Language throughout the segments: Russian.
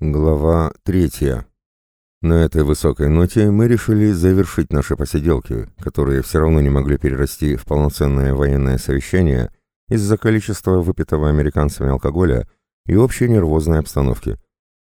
Глава третья. На этой высокой ноте мы решили завершить наши посиделки, которые все равно не могли перерасти в полноценное военное совещание из-за количества выпитого американцами алкоголя и общей нервозной обстановки.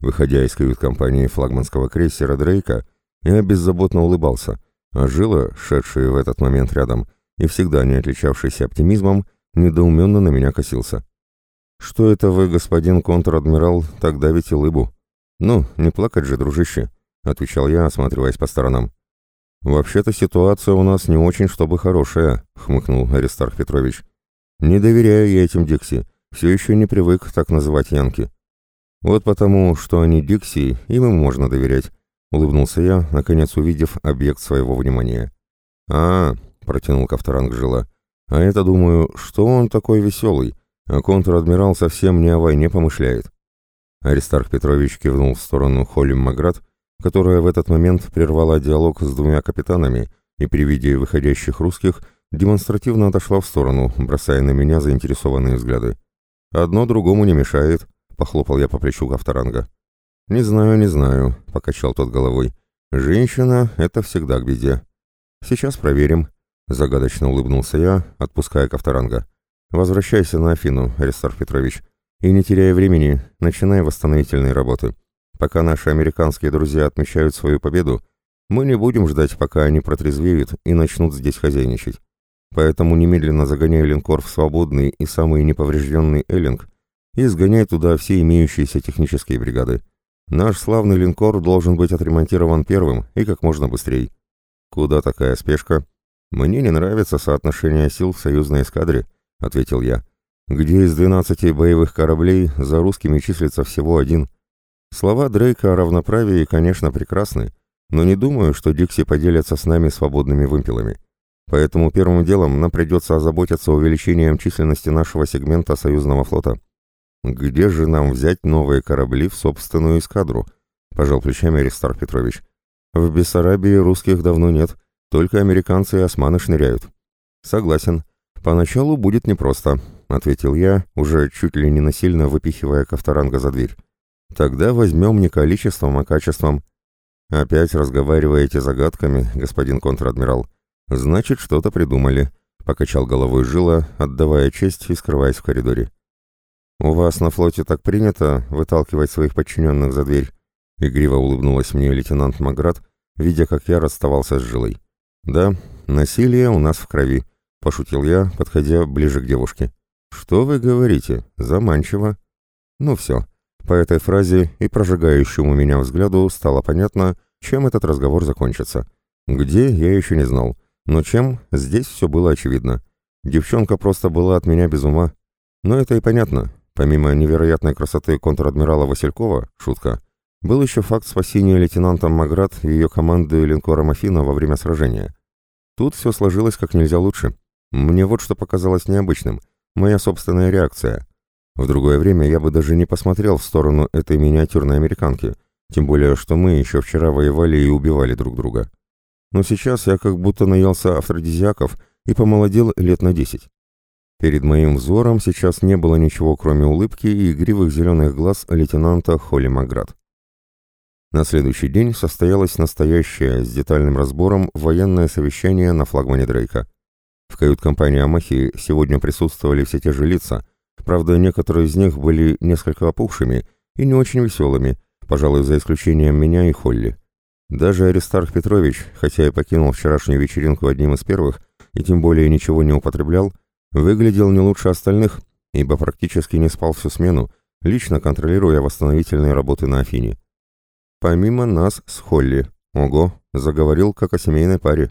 Выходя из кают-компании флагманского крейсера Дрейка, я беззаботно улыбался, а Жила, шедший в этот момент рядом и всегда не отличавшийся оптимизмом, недоуменно на меня косился. «Что это вы, господин контр-адмирал, так давите лыбу?» «Ну, не плакать же, дружище», — отвечал я, осматриваясь по сторонам. «Вообще-то ситуация у нас не очень чтобы хорошая», — хмыкнул Аристарх Петрович. «Не доверяю я этим Дикси, все еще не привык так называть Янки». «Вот потому, что они Дикси, им им можно доверять», — улыбнулся я, наконец увидев объект своего внимания. «А, — протянул Ковторанг жила, — а это, думаю, что он такой веселый, а контр-адмирал совсем не о войне помышляет. Аристарх Петрович кивнул в сторону Холли Маград, которая в этот момент прервала диалог с двумя капитанами и при виде выходящих русских демонстративно отошла в сторону, бросая на меня заинтересованные взгляды. «Одно другому не мешает», — похлопал я по плечу Гафтаранга. «Не знаю, не знаю», — покачал тот головой. «Женщина — это всегда к беде». «Сейчас проверим», — загадочно улыбнулся я, отпуская Гафтаранга. Возвращайся на Афину, Аристарх Петрович, и не теряя времени, начинай восстановительные работы. Пока наши американские друзья отмечают свою победу, мы не будем ждать, пока они протрезвеют и начнут здесь хозяйничать. Поэтому немедленно загоняй линкор в свободный и самый неповрежденный Эллинг и сгоняй туда все имеющиеся технические бригады. Наш славный линкор должен быть отремонтирован первым и как можно быстрее. Куда такая спешка? Мне не нравится соотношение сил в союзной эскадре, — ответил я, — «где из двенадцати боевых кораблей за русскими числится всего один. Слова Дрейка о равноправии, конечно, прекрасны, но не думаю, что Дикси поделятся с нами свободными вымпелами. Поэтому первым делом нам придется озаботиться увеличением численности нашего сегмента союзного флота. Где же нам взять новые корабли в собственную эскадру?» — пожал плечами Аристарх Петрович. «В Бессарабии русских давно нет, только американцы и османы шныряют». «Согласен. «Поначалу будет непросто», — ответил я, уже чуть ли не насильно выпихивая Ковторанга за дверь. «Тогда возьмем не количеством, а качеством». «Опять разговариваете загадками, господин контр-адмирал. Значит, что-то придумали», — покачал головой Жила, отдавая честь и скрываясь в коридоре. «У вас на флоте так принято выталкивать своих подчиненных за дверь?» Игриво улыбнулась мне лейтенант Маград, видя, как я расставался с Жилой. «Да, насилие у нас в крови», — пошутил я, подходя ближе к девушке. «Что вы говорите? Заманчиво». Ну все. По этой фразе и прожигающему меня взгляду стало понятно, чем этот разговор закончится. Где, я еще не знал. Но чем, здесь все было очевидно. Девчонка просто была от меня без ума. Но это и понятно. Помимо невероятной красоты контр-адмирала Василькова, шутка, был еще факт спасения лейтенантом Маград и ее команды линкора Афина во время сражения. Тут все сложилось как нельзя лучше. Мне вот что показалось необычным. Моя собственная реакция. В другое время я бы даже не посмотрел в сторону этой миниатюрной американки, тем более, что мы еще вчера воевали и убивали друг друга. Но сейчас я как будто наелся афродизиаков и помолодел лет на десять. Перед моим взором сейчас не было ничего, кроме улыбки и игривых зеленых глаз лейтенанта Холли Маград. На следующий день состоялось настоящее, с детальным разбором, военное совещание на флагмане Дрейка. В кают-компании Амахи сегодня присутствовали все те же лица, правда, некоторые из них были несколько опухшими и не очень веселыми, пожалуй, за исключением меня и Холли. Даже Аристарх Петрович, хотя и покинул вчерашнюю вечеринку одним из первых, и тем более ничего не употреблял, выглядел не лучше остальных, ибо практически не спал всю смену, лично контролируя восстановительные работы на Афине. Помимо нас с Холли, ого, заговорил как о семейной паре.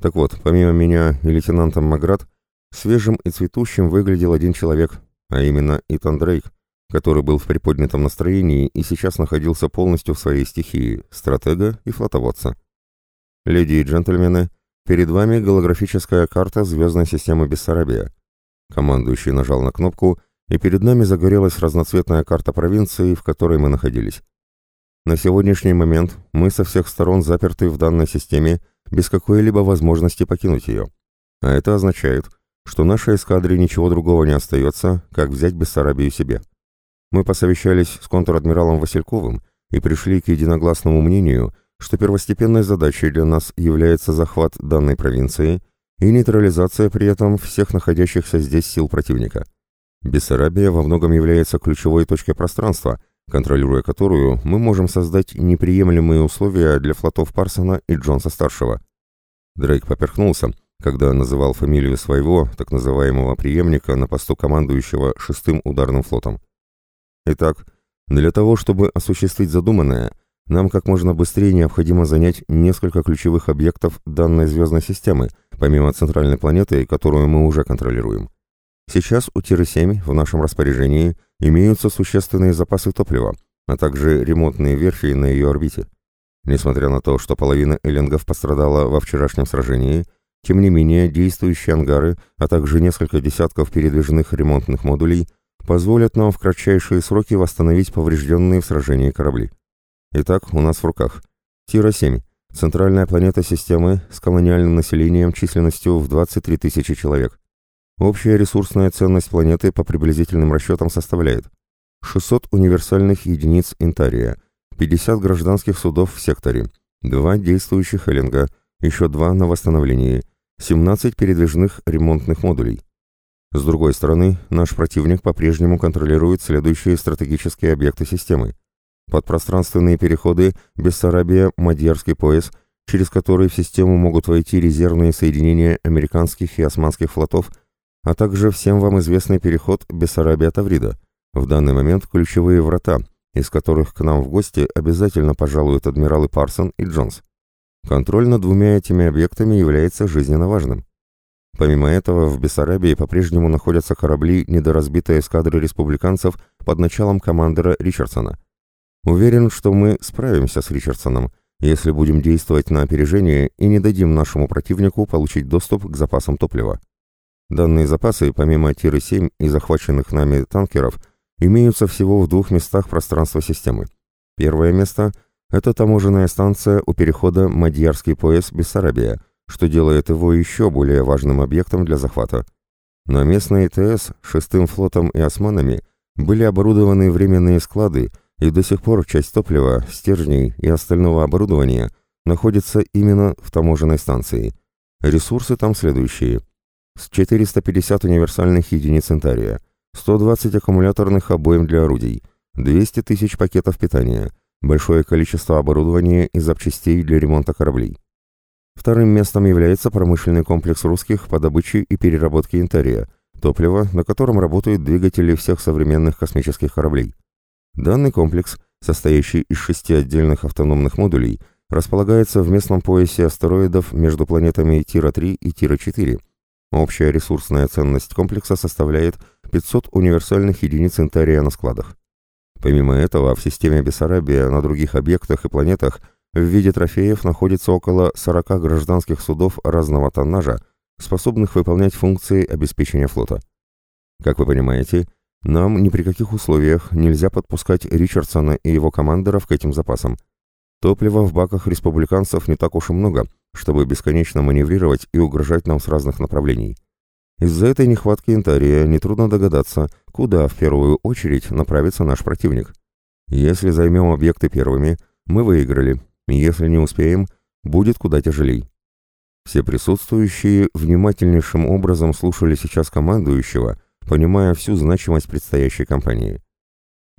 Так вот, помимо меня и лейтенанта Маград, свежим и цветущим выглядел один человек, а именно Итан Дрейк, который был в приподнятом настроении и сейчас находился полностью в своей стихии, стратега и флотоводца. Леди и джентльмены, перед вами голографическая карта звездной системы Бессарабия. Командующий нажал на кнопку, и перед нами загорелась разноцветная карта провинции, в которой мы находились. На сегодняшний момент мы со всех сторон заперты в данной системе без какой-либо возможности покинуть ее. А это означает, что нашей эскадре ничего другого не остается, как взять Бессарабию себе. Мы посовещались с контр-адмиралом Васильковым и пришли к единогласному мнению, что первостепенной задачей для нас является захват данной провинции и нейтрализация при этом всех находящихся здесь сил противника. Бессарабия во многом является ключевой точкой пространства, контролируя которую мы можем создать неприемлемые условия для флотов Парсона и Джонса-старшего. Дрейк поперхнулся, когда называл фамилию своего, так называемого преемника, на посту командующего шестым ударным флотом. Итак, для того, чтобы осуществить задуманное, нам как можно быстрее необходимо занять несколько ключевых объектов данной звездной системы, помимо центральной планеты, которую мы уже контролируем. Сейчас у Тиры-7 в нашем распоряжении имеются существенные запасы топлива, а также ремонтные верфи на ее орбите. Несмотря на то, что половина эллингов пострадала во вчерашнем сражении, тем не менее действующие ангары, а также несколько десятков передвижных ремонтных модулей позволят нам в кратчайшие сроки восстановить поврежденные в сражении корабли. Итак, у нас в руках Тира-7, центральная планета системы с колониальным населением численностью в 23 тысячи человек. Общая ресурсная ценность планеты по приблизительным расчетам составляет 600 универсальных единиц Интария, 50 гражданских судов в секторе, 2 действующих Эллинга, еще 2 на восстановлении, 17 передвижных ремонтных модулей. С другой стороны, наш противник по-прежнему контролирует следующие стратегические объекты системы – подпространственные переходы Бессарабия-Мадьярский пояс, через который в систему могут войти резервные соединения американских и османских флотов, а также всем вам известный переход Бессарабия-Таврида, в данный момент ключевые врата, из которых к нам в гости обязательно пожалуют адмиралы Парсон и Джонс. Контроль над двумя этими объектами является жизненно важным. Помимо этого, в Бессарабии по-прежнему находятся корабли недоразбитой эскадры республиканцев под началом командира Ричардсона – Уверен, что мы справимся с Ричардсоном, если будем действовать на опережение и не дадим нашему противнику получить доступ к запасам топлива. Данные запасы, помимо Тиры-7 и захваченных нами танкеров, имеются всего в двух местах пространства системы. Первое место – это таможенная станция у перехода Мадьярский пояс Бессарабия, что делает его еще более важным объектом для захвата. На местной ТС шестым флотом и османами были оборудованы временные склады, и до сих пор часть топлива, стержней и остального оборудования находится именно в таможенной станции. Ресурсы там следующие. С 450 универсальных единиц интария, 120 аккумуляторных обоим для орудий, 200 тысяч пакетов питания, большое количество оборудования и запчастей для ремонта кораблей. Вторым местом является промышленный комплекс русских по добыче и переработке интария, топлива, на котором работают двигатели всех современных космических кораблей. Данный комплекс, состоящий из шести отдельных автономных модулей, располагается в местном поясе астероидов между планетами Тира-3 и Тира-4. Общая ресурсная ценность комплекса составляет 500 универсальных единиц интария на складах. Помимо этого, в системе Бессарабия на других объектах и планетах в виде трофеев находится около 40 гражданских судов разного тоннажа, способных выполнять функции обеспечения флота. Как вы понимаете, нам ни при каких условиях нельзя подпускать Ричардсона и его командоров к этим запасам. Топлива в баках республиканцев не так уж и много, чтобы бесконечно маневрировать и угрожать нам с разных направлений. Из-за этой нехватки интария нетрудно догадаться, куда в первую очередь направится наш противник. Если займем объекты первыми, мы выиграли, если не успеем, будет куда тяжелей. Все присутствующие внимательнейшим образом слушали сейчас командующего – понимая всю значимость предстоящей кампании.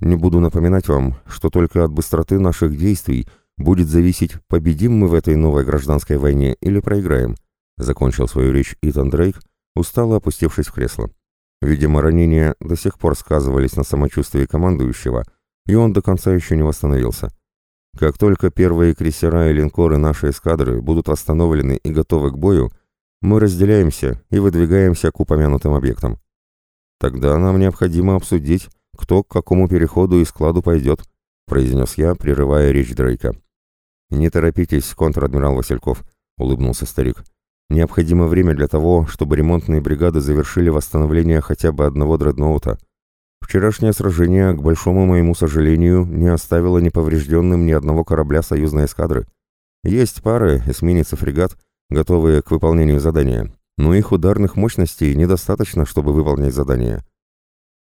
Не буду напоминать вам, что только от быстроты наших действий будет зависеть, победим мы в этой новой гражданской войне или проиграем, закончил свою речь Итан Дрейк, устало опустившись в кресло. Видимо, ранения до сих пор сказывались на самочувствии командующего, и он до конца еще не восстановился. Как только первые крейсера и линкоры нашей эскадры будут восстановлены и готовы к бою, мы разделяемся и выдвигаемся к упомянутым объектам. «Тогда нам необходимо обсудить, кто к какому переходу и складу пойдет», произнес я, прерывая речь Дрейка. «Не торопитесь, контр-адмирал Васильков», — улыбнулся старик. «Необходимо время для того, чтобы ремонтные бригады завершили восстановление хотя бы одного дредноута. Вчерашнее сражение, к большому моему сожалению, не оставило неповрежденным ни одного корабля союзной эскадры. Есть пары, эсминец и фрегат, готовые к выполнению задания, но их ударных мощностей недостаточно, чтобы выполнять задание.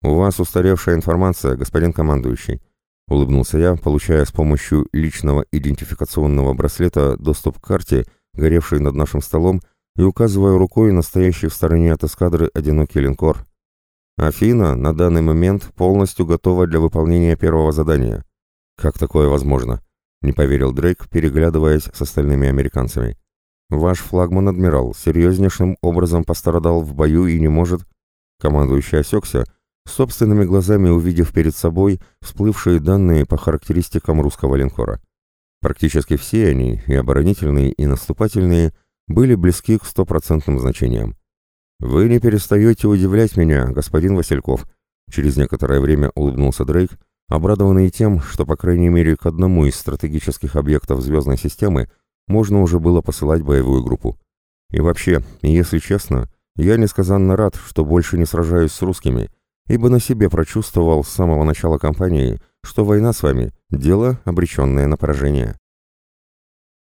«У вас устаревшая информация, господин командующий», — улыбнулся я, получая с помощью личного идентификационного браслета доступ к карте, горевшей над нашим столом, и указывая рукой настоящий в стороне от эскадры одинокий линкор. «Афина на данный момент полностью готова для выполнения первого задания». «Как такое возможно?» — не поверил Дрейк, переглядываясь с остальными американцами. «Ваш флагман, адмирал, серьезнейшим образом пострадал в бою и не может...» Командующий осекся, собственными глазами увидев перед собой всплывшие данные по характеристикам русского линкора. Практически все они, и оборонительные, и наступательные, были близки к стопроцентным значениям. «Вы не перестаете удивлять меня, господин Васильков», через некоторое время улыбнулся Дрейк, обрадованный тем, что по крайней мере к одному из стратегических объектов звездной системы можно уже было посылать боевую группу. И вообще, если честно, я несказанно рад, что больше не сражаюсь с русскими, ибо на себе прочувствовал с самого начала кампании, что война с вами – дело, обреченное на поражение.